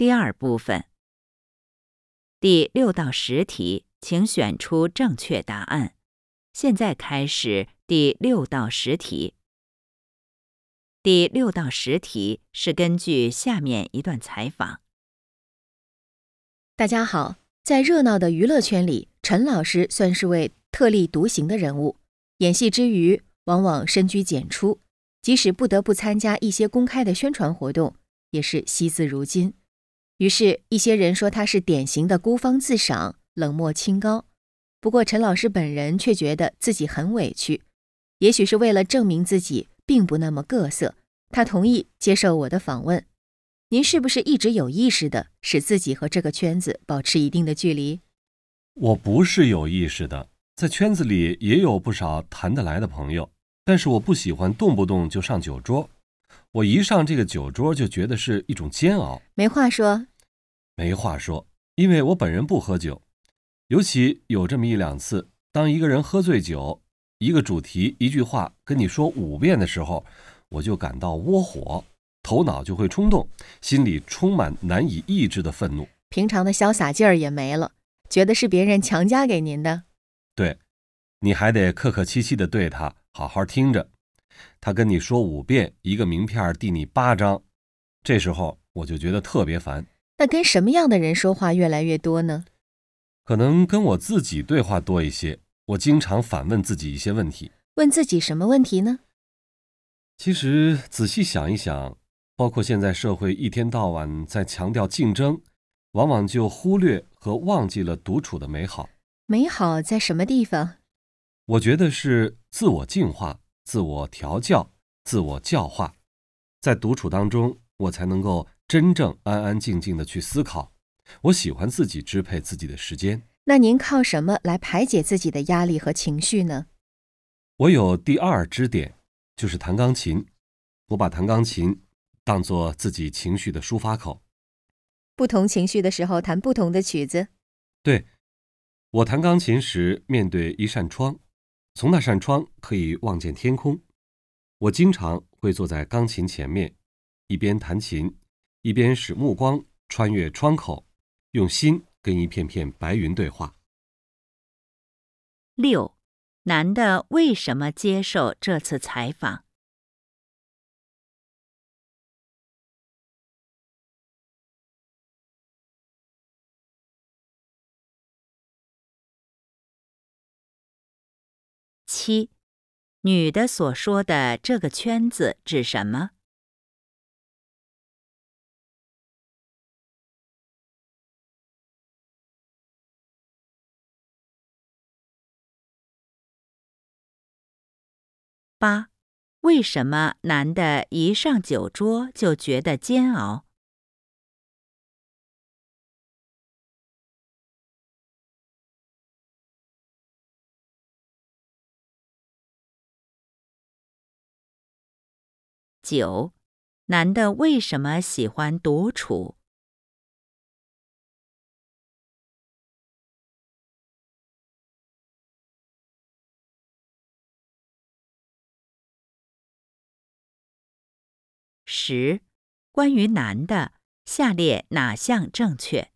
第二部分，第六到十题，请选出正确答案。现在开始第六到十题。第六到十题是根据下面一段采访。大家好，在热闹的娱乐圈里，陈老师算是位特立独行的人物。演戏之余，往往深居简出，即使不得不参加一些公开的宣传活动，也是惜字如金。于是，一些人说他是典型的孤芳自赏、冷漠清高。不过，陈老师本人却觉得自己很委屈，也许是为了证明自己并不那么各色，他同意接受我的访问。您是不是一直有意识的使自己和这个圈子保持一定的距离？我不是有意识的，在圈子里也有不少谈得来的朋友，但是我不喜欢动不动就上酒桌。我一上这个酒桌就觉得是一种煎熬。没话说，没话说，因为我本人不喝酒。尤其有这么一两次，当一个人喝醉酒，一个主题、一句话跟你说五遍的时候，我就感到窝火，头脑就会冲动，心里充满难以抑制的愤怒，平常的潇洒劲儿也没了，觉得是别人强加给您的。对，你还得客客气气的对他好好听着，他跟你说五遍，一个名片递你八张，这时候我就觉得特别烦。那跟什么样的人说话越来越多呢？可能跟我自己对话多一些，我经常反问自己一些问题。问自己什么问题呢？其实仔细想一想，包括现在社会一天到晚在强调竞争，往往就忽略和忘记了独处的美好。美好在什么地方？我觉得是自我净化、自我调教、自我教化，在独处当中，我才能够真正安安静静的去思考。我喜欢自己支配自己的时间。那您靠什么来排解自己的压力和情绪呢？我有第二支点，就是弹钢琴。我把弹钢琴当做自己情绪的抒发口。不同情绪的时候弹不同的曲子。对，我弹钢琴时面对一扇窗，从那扇窗可以望见天空。我经常会坐在钢琴前面，一边弹琴，一边使目光穿越窗口。用心跟一片片白云对话。六，男的为什么接受这次采访？七，女的所说的这个圈子指什么？八，为什么男的一上酒桌就觉得煎熬？九，男的为什么喜欢独处？十，关于男的，下列哪项正确？